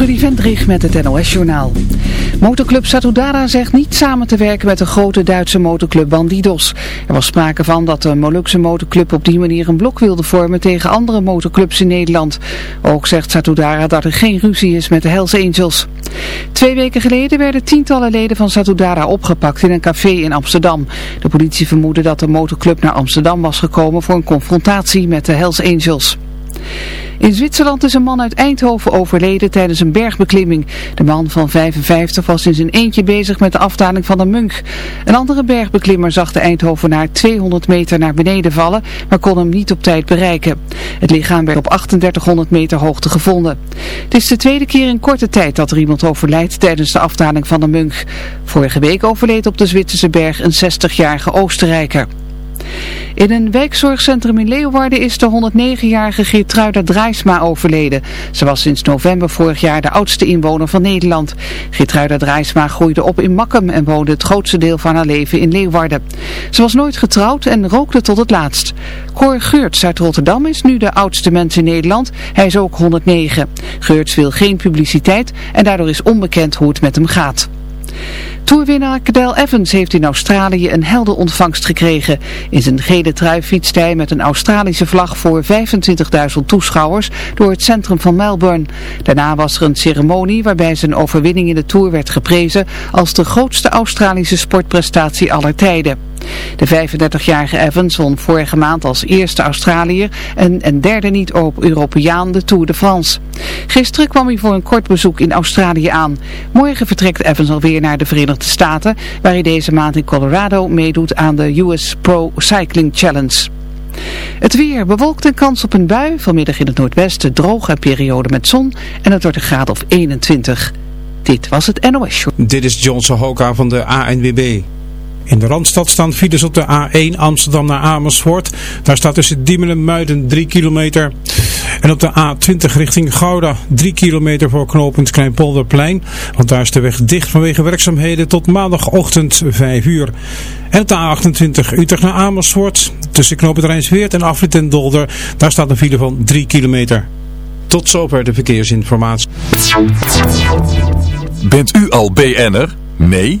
Trudy Vendrich met het NOS-journaal. Motorclub Satudara zegt niet samen te werken met de grote Duitse motorclub Bandidos. Er was sprake van dat de Molukse motorclub op die manier een blok wilde vormen tegen andere motorclubs in Nederland. Ook zegt Satudara dat er geen ruzie is met de Hells Angels. Twee weken geleden werden tientallen leden van Satudara opgepakt in een café in Amsterdam. De politie vermoedde dat de motorclub naar Amsterdam was gekomen voor een confrontatie met de Hells Angels. In Zwitserland is een man uit Eindhoven overleden tijdens een bergbeklimming. De man van 55 was in zijn eentje bezig met de afdaling van een munk. Een andere bergbeklimmer zag de Eindhovenaar 200 meter naar beneden vallen, maar kon hem niet op tijd bereiken. Het lichaam werd op 3800 meter hoogte gevonden. Het is de tweede keer in korte tijd dat er iemand overlijdt tijdens de afdaling van een munk. Vorige week overleed op de Zwitserse berg een 60-jarige Oostenrijker. In een wijkzorgcentrum in Leeuwarden is de 109-jarige Geertruida Draaisma overleden. Ze was sinds november vorig jaar de oudste inwoner van Nederland. Geertruida Draaisma groeide op in Makkum en woonde het grootste deel van haar leven in Leeuwarden. Ze was nooit getrouwd en rookte tot het laatst. Cor Geurts uit Rotterdam is nu de oudste mens in Nederland. Hij is ook 109. Geurts wil geen publiciteit en daardoor is onbekend hoe het met hem gaat. Toerwinnaar Cadel Evans heeft in Australië een helder ontvangst gekregen. In zijn gele trui fietst hij met een Australische vlag voor 25.000 toeschouwers door het centrum van Melbourne. Daarna was er een ceremonie waarbij zijn overwinning in de Tour werd geprezen als de grootste Australische sportprestatie aller tijden. De 35-jarige Evans won vorige maand als eerste Australiër en een derde niet-Europeaan de Tour de France. Gisteren kwam hij voor een kort bezoek in Australië aan. Morgen vertrekt Evans alweer naar de Verenigde Staten, waar hij deze maand in Colorado meedoet aan de US Pro Cycling Challenge. Het weer bewolkt en kans op een bui. Vanmiddag in het noordwesten droge periode met zon en het wordt een graad of 21. Dit was het NOS Show. Dit is Johnson Hoka van de ANWB. In de Randstad staan files op de A1 Amsterdam naar Amersfoort. Daar staat tussen Diemen en Muiden 3 kilometer. En op de A20 richting Gouda 3 kilometer voor knooppunt Kleinpolderplein. Want daar is de weg dicht vanwege werkzaamheden tot maandagochtend 5 uur. En op de A28 Utrecht naar Amersfoort. Tussen knooppunt Rijnsweert en Afrit en Dolder. Daar staat een file van 3 kilometer. Tot zover de verkeersinformatie. Bent u al BN'er? Nee?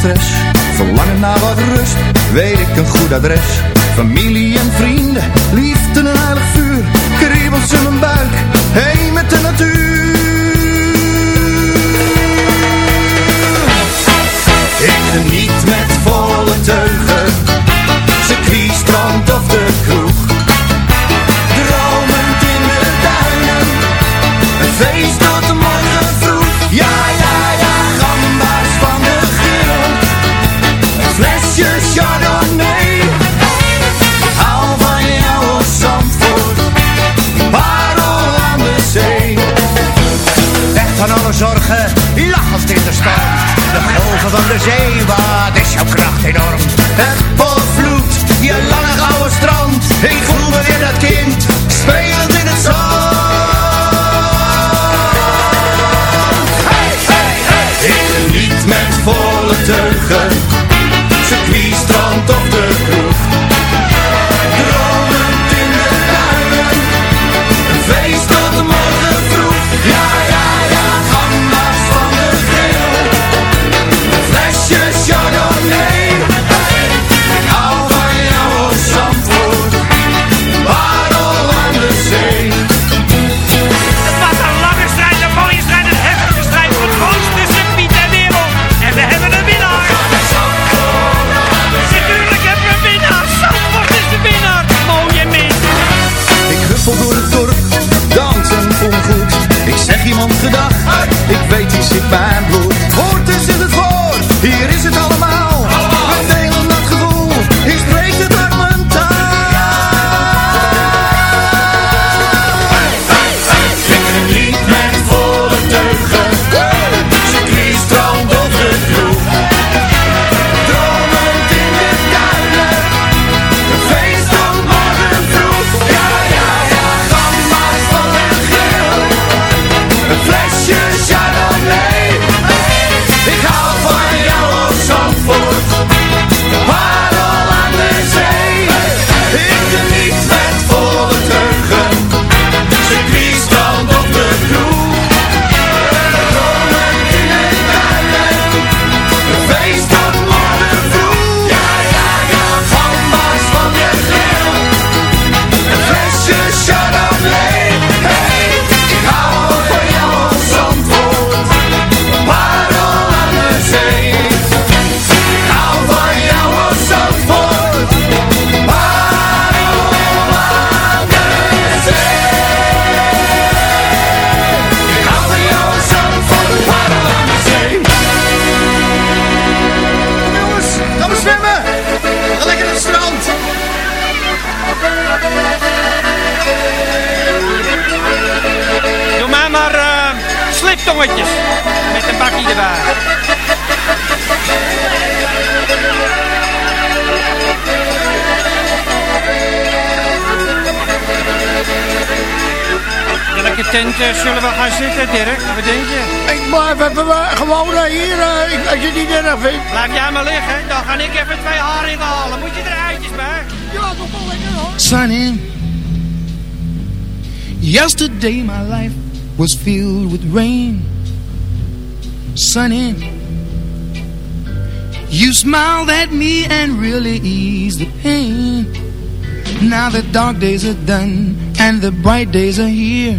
stress. Verlangen naar wat rust, weet ik een goed adres. Familie en vrienden, liefde en heilig vuur. Kriebels in mijn buik, heen met de natuur. Van de zee, wat is jouw kracht enorm. Het volvloed, je lange gouden strand. Ik voel me weer dat kind, spelend in het zand. Hey, hey, hey. Ik geniet met volle teugen. Zullen we gaan zitten, Dirk? Wat denk je? Ik blijf even gewoon eh, hier, ik- als je het niet erg vindt. Blijf jij maar liggen, dan ga ik even twee haringen halen. Moet je er eitjes bij? Ja, toch wel lekker hoor. Sunny. Yesterday my life was filled with rain. Sunny. You smiled at me and really eased the pain. Now the dark days are done and the bright days are here.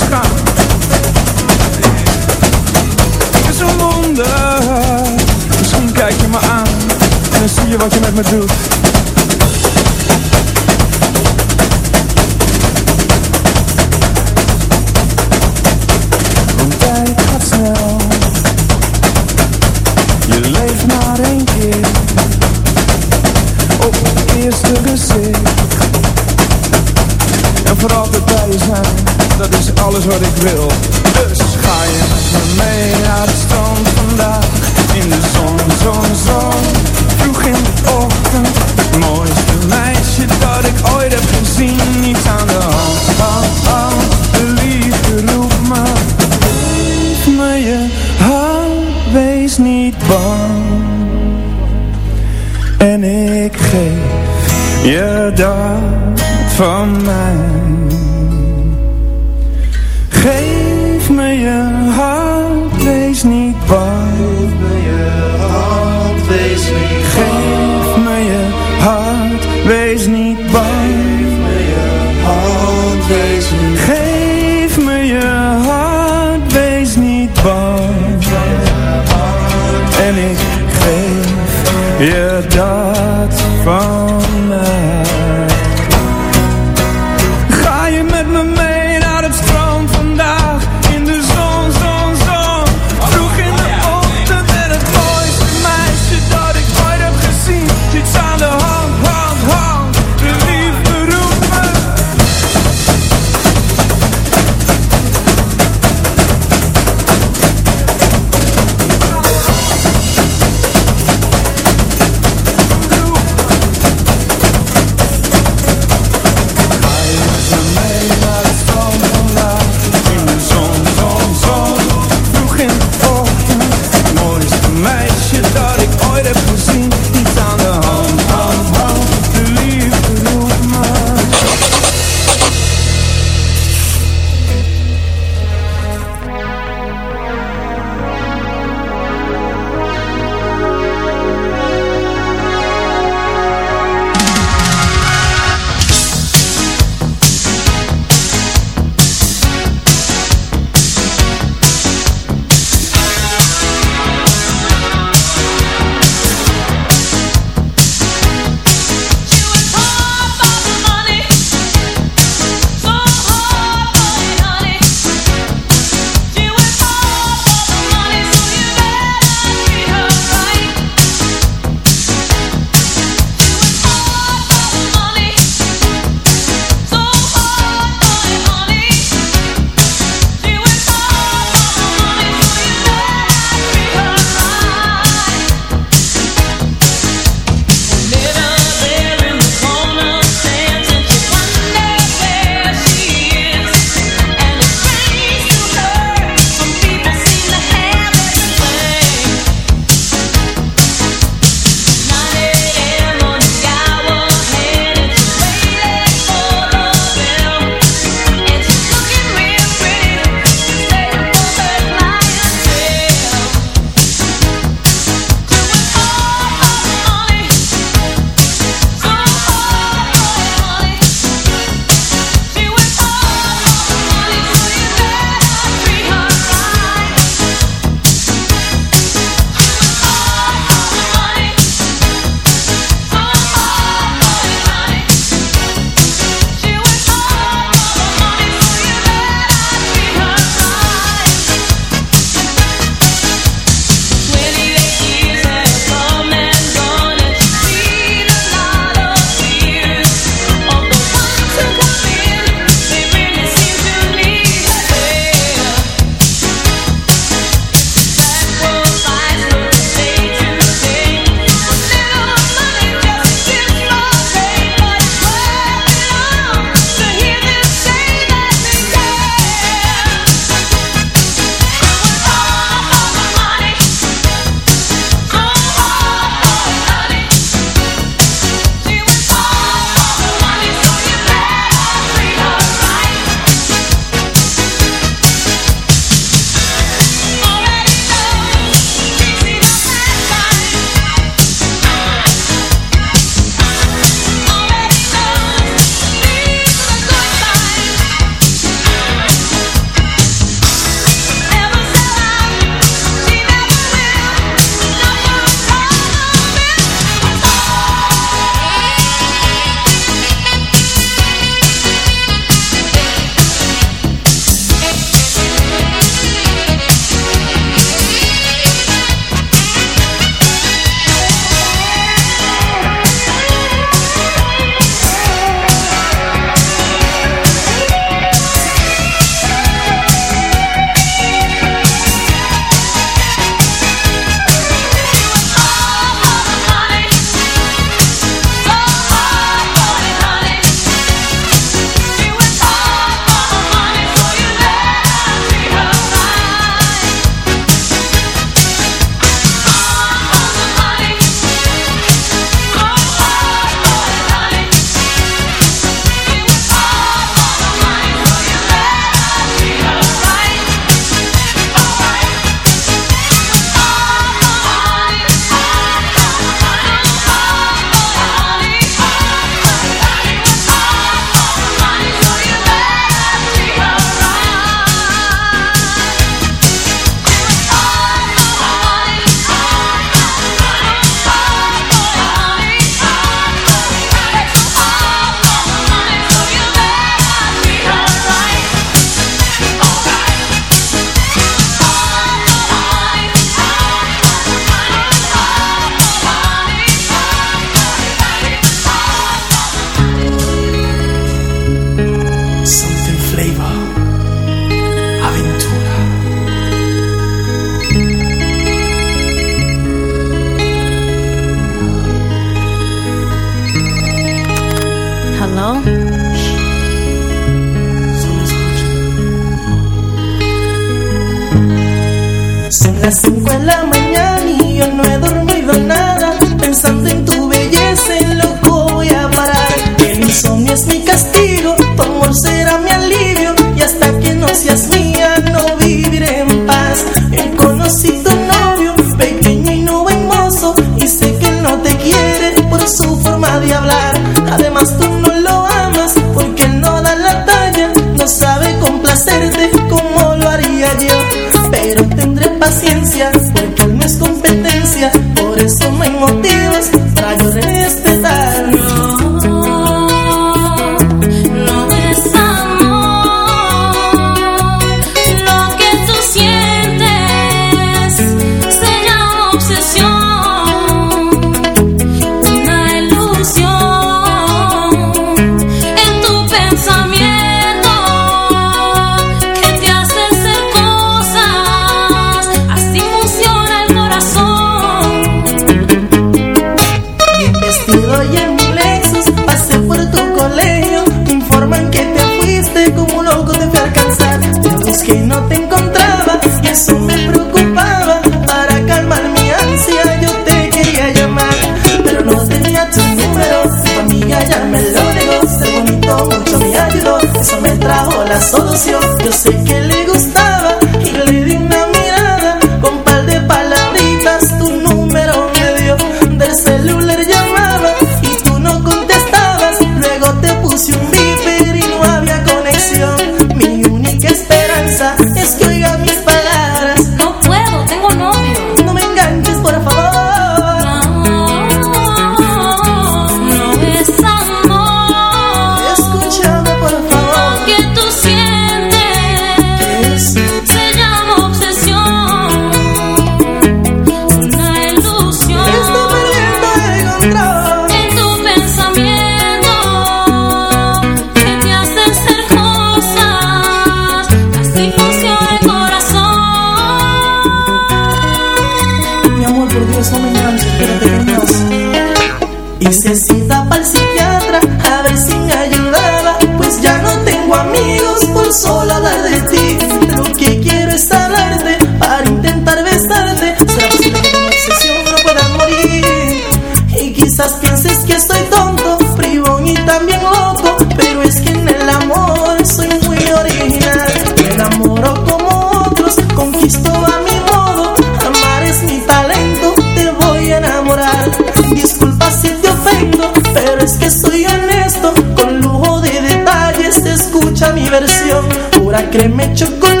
diversión. Pura crema y chocolate